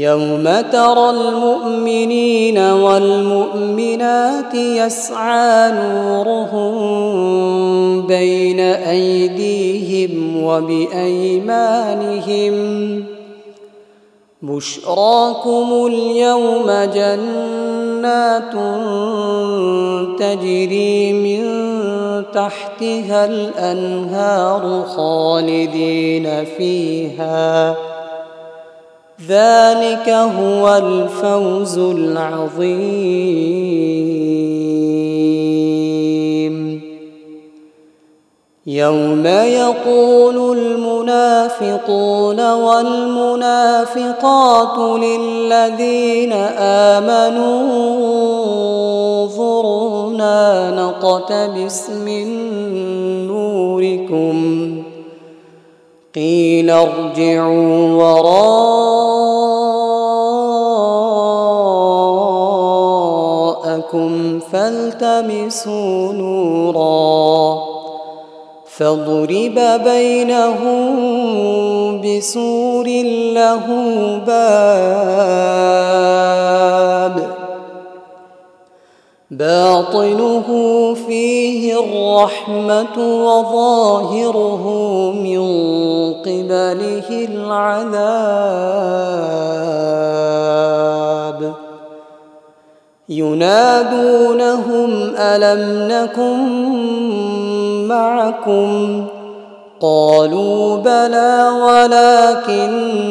يوم ترى المؤمنين والمؤمنات يسعى نورهم بين أيديهم وبأيمانهم. بشراكم اليوم جنات تجري من تحتها الأنهار خالدين فيها. ذلك هو الفوز العظيم. يوم يقول المنافقون والمنافقات للذين آمنوا انظرونا نقتبس من نوركم. قيل ارجعوا وراءكم فالتمسوا نوراً فضرب بينهم بسور له باب باطنه فيه الرحمة وظاهره من قبله العذاب. ينادونهم ألم نكن معكم؟ قالوا بلى ولكنكم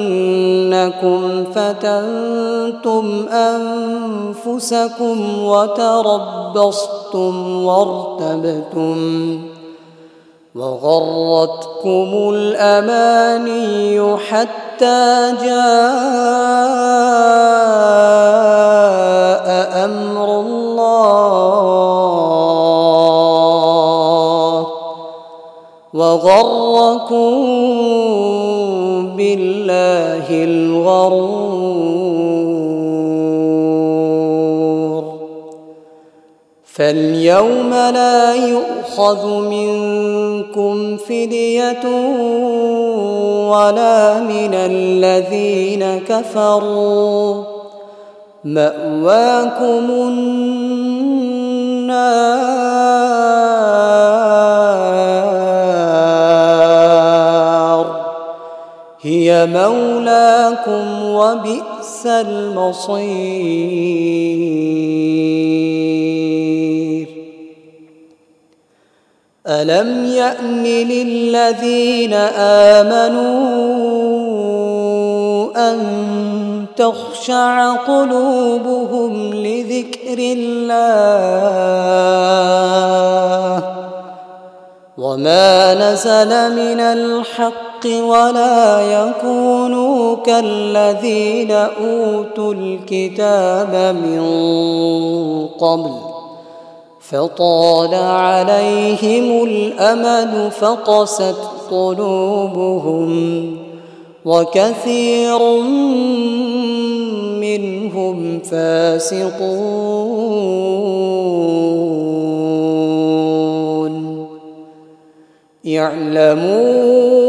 فتنتم أنفسكم وتربصتم وارتبتم وغرتكم الأماني حتى جاء أمر وغركم بالله الغرور. فاليوم لا يؤخذ منكم فدية ولا من الذين كفروا. مأواكم النار. هي مولاكم وبئس المصير. ألم يأن للذين آمنوا أن تخشع قلوبهم لذكر الله وما نزل من الحق ولا يكونوا كالذين أوتوا الكتاب من قبل فطال عليهم الامد فقست قلوبهم وكثير منهم فاسقون. يعلموا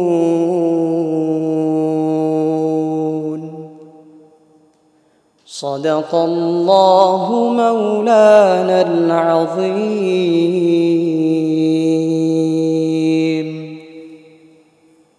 صدق الله مولانا العظيم.